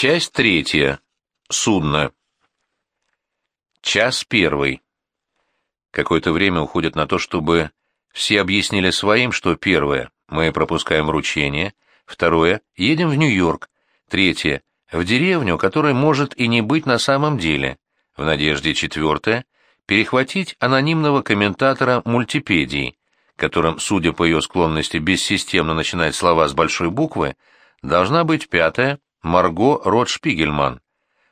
Часть третья. Судно. Час первый. Какое-то время уходит на то, чтобы все объяснили своим, что первое — мы пропускаем вручение, второе — едем в Нью-Йорк, третье — в деревню, которая может и не быть на самом деле, в надежде четвертое — перехватить анонимного комментатора мультипедии, которым, судя по ее склонности бессистемно начинать слова с большой буквы, должна быть пятая — Марго Ротшпигельман.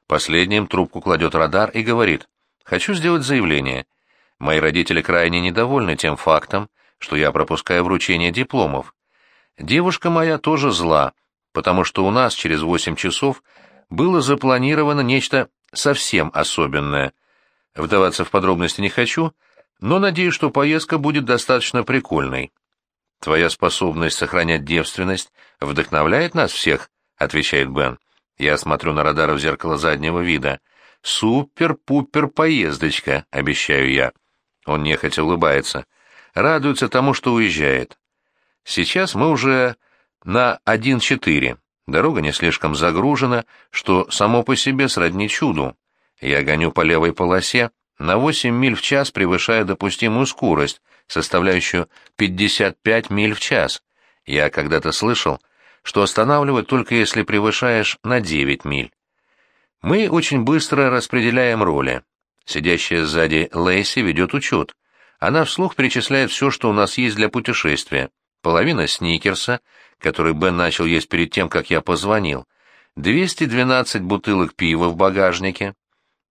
Последним трубку кладет радар и говорит, «Хочу сделать заявление. Мои родители крайне недовольны тем фактом, что я пропускаю вручение дипломов. Девушка моя тоже зла, потому что у нас через восемь часов было запланировано нечто совсем особенное. Вдаваться в подробности не хочу, но надеюсь, что поездка будет достаточно прикольной. Твоя способность сохранять девственность вдохновляет нас всех, — отвечает Бен. Я смотрю на радар в зеркало заднего вида. «Супер-пупер поездочка», — обещаю я. Он нехотя улыбается. Радуется тому, что уезжает. Сейчас мы уже на 1-4. Дорога не слишком загружена, что само по себе сродни чуду. Я гоню по левой полосе, на 8 миль в час превышая допустимую скорость, составляющую 55 миль в час. Я когда-то слышал, что останавливают только если превышаешь на 9 миль. Мы очень быстро распределяем роли. Сидящая сзади Лейси ведет учет. Она вслух перечисляет все, что у нас есть для путешествия. Половина сникерса, который Бен начал есть перед тем, как я позвонил. 212 бутылок пива в багажнике.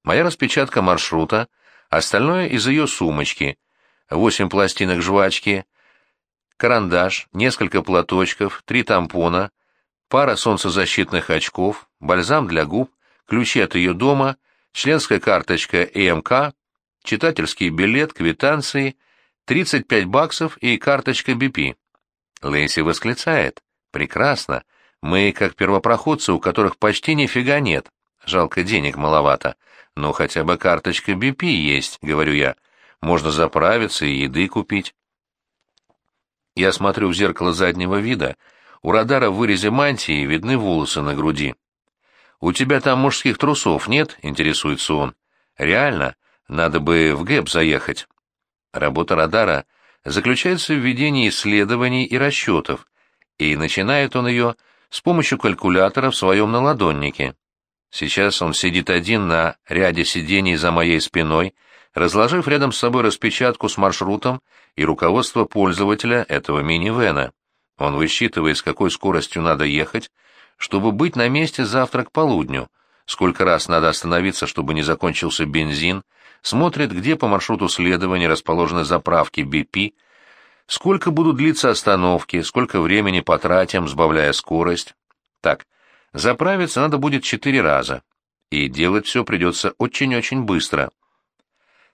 Моя распечатка маршрута, остальное из ее сумочки. 8 пластинок жвачки, карандаш, несколько платочков, три тампона, пара солнцезащитных очков, бальзам для губ, ключи от ее дома, членская карточка ЭМК, читательский билет, квитанции, 35 баксов и карточка BP. Лейси восклицает. «Прекрасно. Мы как первопроходцы, у которых почти нифига нет. Жалко, денег маловато. Но хотя бы карточка BP есть, — говорю я. Можно заправиться и еды купить». Я смотрю в зеркало заднего вида. У радара в вырезе мантии видны волосы на груди. «У тебя там мужских трусов нет?» — интересуется он. «Реально? Надо бы в ГЭП заехать». Работа радара заключается в ведении исследований и расчетов, и начинает он ее с помощью калькулятора в своем наладоннике. Сейчас он сидит один на ряде сидений за моей спиной, разложив рядом с собой распечатку с маршрутом и руководство пользователя этого минивэна. Он высчитывает, с какой скоростью надо ехать, чтобы быть на месте завтра к полудню, сколько раз надо остановиться, чтобы не закончился бензин, смотрит, где по маршруту следования расположены заправки BP, сколько будут длиться остановки, сколько времени потратим, сбавляя скорость. Так, заправиться надо будет четыре раза, и делать все придется очень-очень быстро.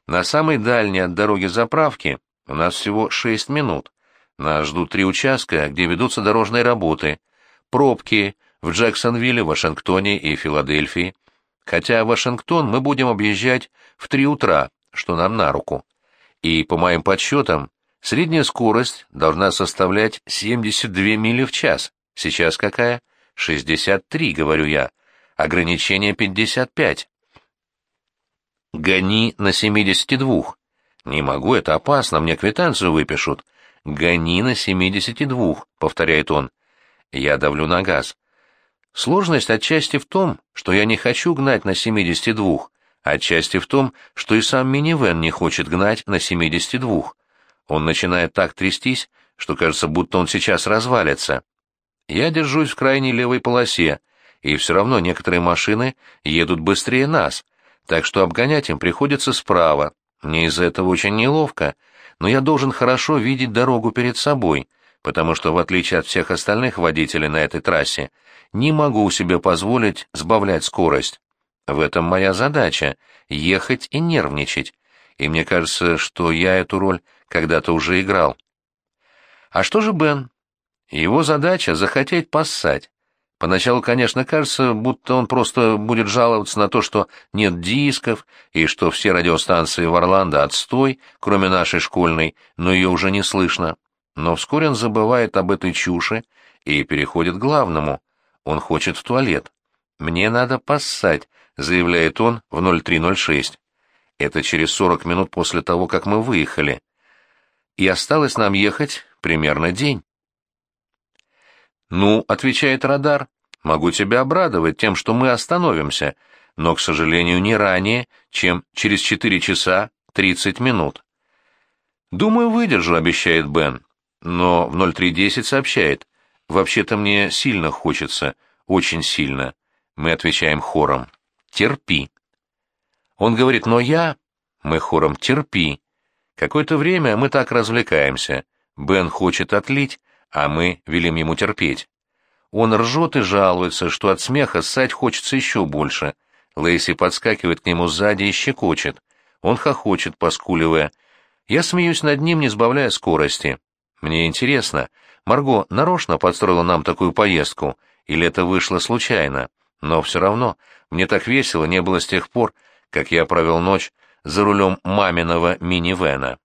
На самой дальней от дороги заправки у нас всего шесть минут. Нас ждут три участка, где ведутся дорожные работы. Пробки в Джексонвилле, Вашингтоне и Филадельфии. Хотя Вашингтон мы будем объезжать в три утра, что нам на руку. И, по моим подсчетам, средняя скорость должна составлять 72 мили в час. Сейчас какая? 63, говорю я. Ограничение 55. Гони на 72. Не могу, это опасно, мне квитанцию выпишут. Гони на 72, повторяет он. Я давлю на газ. Сложность отчасти в том, что я не хочу гнать на 72, отчасти в том, что и сам минивэн не хочет гнать на 72. Он начинает так трястись, что кажется, будто он сейчас развалится. Я держусь в крайней левой полосе, и все равно некоторые машины едут быстрее нас, так что обгонять им приходится справа. Мне из-за этого очень неловко, но я должен хорошо видеть дорогу перед собой, потому что, в отличие от всех остальных водителей на этой трассе, не могу себе позволить сбавлять скорость. В этом моя задача — ехать и нервничать, и мне кажется, что я эту роль когда-то уже играл. А что же Бен? Его задача — захотеть поссать, Поначалу, конечно, кажется, будто он просто будет жаловаться на то, что нет дисков, и что все радиостанции в Орландо отстой, кроме нашей школьной, но ее уже не слышно. Но вскоре он забывает об этой чуши и переходит к главному. Он хочет в туалет. «Мне надо поссать», — заявляет он в 0306. Это через 40 минут после того, как мы выехали. И осталось нам ехать примерно день. «Ну», — отвечает радар, — «могу тебя обрадовать тем, что мы остановимся, но, к сожалению, не ранее, чем через 4 часа 30 минут». «Думаю, выдержу», — обещает Бен, но в 0310 сообщает, «вообще-то мне сильно хочется, очень сильно». Мы отвечаем хором, «терпи». Он говорит, «но я...» Мы хором, «терпи». Какое-то время мы так развлекаемся. Бен хочет отлить, а мы велим ему терпеть. Он ржет и жалуется, что от смеха ссать хочется еще больше. Лейси подскакивает к нему сзади и щекочет. Он хохочет, поскуливая. Я смеюсь над ним, не сбавляя скорости. Мне интересно, Марго нарочно подстроила нам такую поездку, или это вышло случайно? Но все равно, мне так весело не было с тех пор, как я провел ночь за рулем маминого минивэна.